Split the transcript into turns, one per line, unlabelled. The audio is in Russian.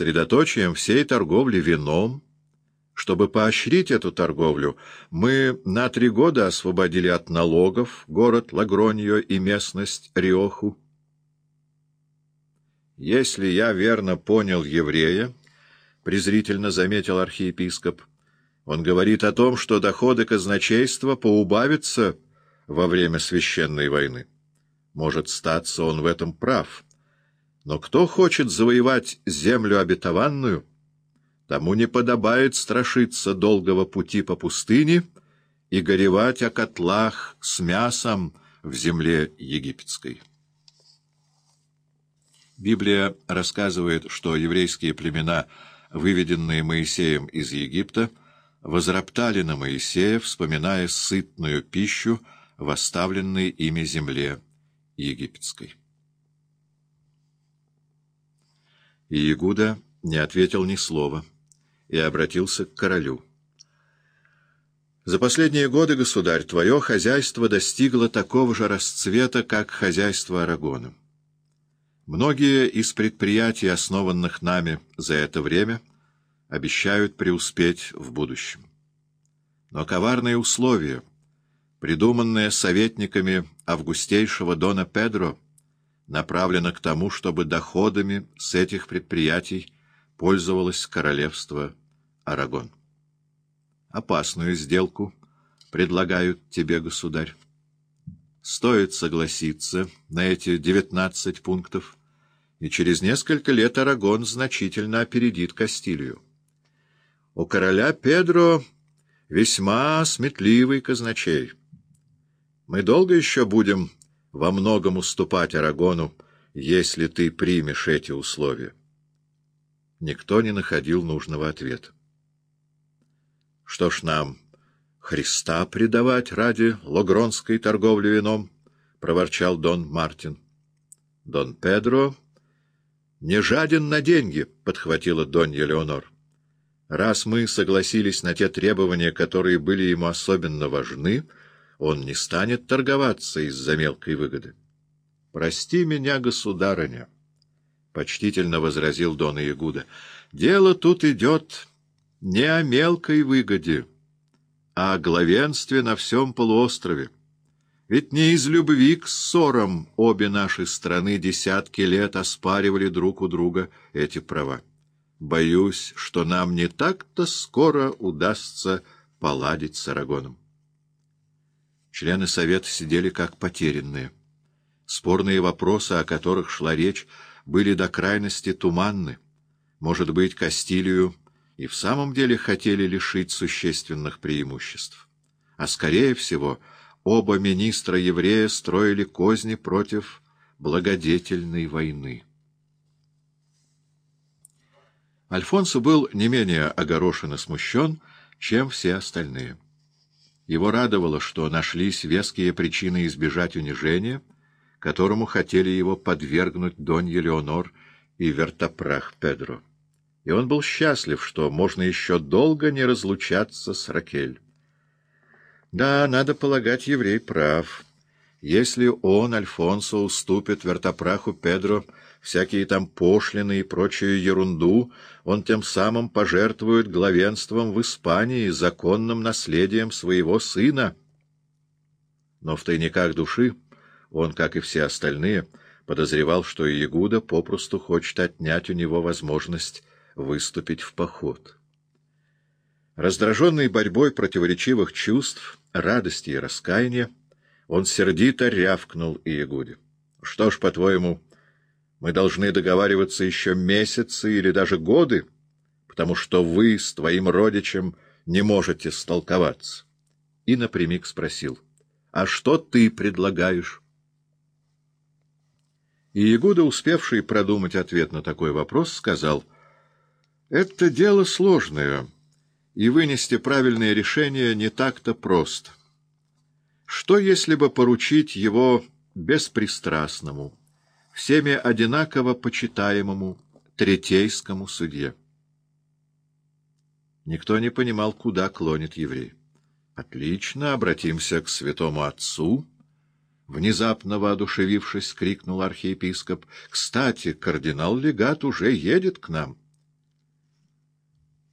Средоточием всей торговли вином, чтобы поощрить эту торговлю, мы на три года освободили от налогов город Лагроньо и местность Риоху. Если я верно понял еврея, — презрительно заметил архиепископ, — он говорит о том, что доходы казначейства поубавятся во время священной войны. Может, статься он в этом прав. Но кто хочет завоевать землю обетованную — Тому не подобает страшиться долгого пути по пустыне и горевать о котлах с мясом в земле египетской. Библия рассказывает, что еврейские племена, выведенные Моисеем из Египта, возроптали на Моисея, вспоминая сытную пищу в оставленной ими земле египетской. И Иегуда не ответил ни слова и обратился к королю. «За последние годы, государь, твое хозяйство достигло такого же расцвета, как хозяйство Арагона. Многие из предприятий, основанных нами за это время, обещают преуспеть в будущем. Но коварные условия, придуманные советниками августейшего Дона Педро, направлены к тому, чтобы доходами с этих предприятий пользовалось королевство Арагон. Опасную сделку предлагают тебе, государь. Стоит согласиться на эти девятнадцать пунктов, и через несколько лет Арагон значительно опередит Кастилию. У короля Педро весьма сметливый казначей. Мы долго еще будем во многом уступать Арагону, если ты примешь эти условия. Никто не находил нужного ответа. Что ж нам, Христа предавать ради логронской торговли вином? — проворчал Дон Мартин. — Дон Педро не жаден на деньги, — подхватила Донья Леонор. Раз мы согласились на те требования, которые были ему особенно важны, он не станет торговаться из-за мелкой выгоды. — Прости меня, государыня, — почтительно возразил Дон Иегуда. — Дело тут идет не о мелкой выгоде, а о главенстве на всем полуострове. Ведь не из любви к ссорам обе наши страны десятки лет оспаривали друг у друга эти права. Боюсь, что нам не так-то скоро удастся поладить с Арагоном. Члены Совета сидели как потерянные. Спорные вопросы, о которых шла речь, были до крайности туманны. Может быть, Кастилию и в самом деле хотели лишить существенных преимуществ. А скорее всего, оба министра-еврея строили козни против благодетельной войны. Альфонсо был не менее огорошен и смущен, чем все остальные. Его радовало, что нашлись веские причины избежать унижения, которому хотели его подвергнуть Донья Леонор и Вертопрах Педро и он был счастлив, что можно еще долго не разлучаться с Ракель. Да, надо полагать, еврей прав. Если он, Альфонсо, уступит вертопраху Педро всякие там пошлины и прочую ерунду, он тем самым пожертвует главенством в Испании, законным наследием своего сына. Но в тайниках души он, как и все остальные, подозревал, что Иегуда попросту хочет отнять у него возможность выступить в поход. Раздраженный борьбой противоречивых чувств, радости и раскаяния, он сердито рявкнул Иегуде. — Что ж, по-твоему, мы должны договариваться еще месяцы или даже годы, потому что вы с твоим родичем не можете столковаться? И напрямик спросил. — А что ты предлагаешь? И Ягуда, успевший продумать ответ на такой вопрос, сказал — это дело сложное, и вынести правильное решение не так-то просто. Что, если бы поручить его беспристрастному, всеми одинаково почитаемому третейскому судье? Никто не понимал, куда клонит еврей. «Отлично, обратимся к святому отцу», — внезапно воодушевившись, крикнул архиепископ. «Кстати, кардинал-легат уже едет к нам».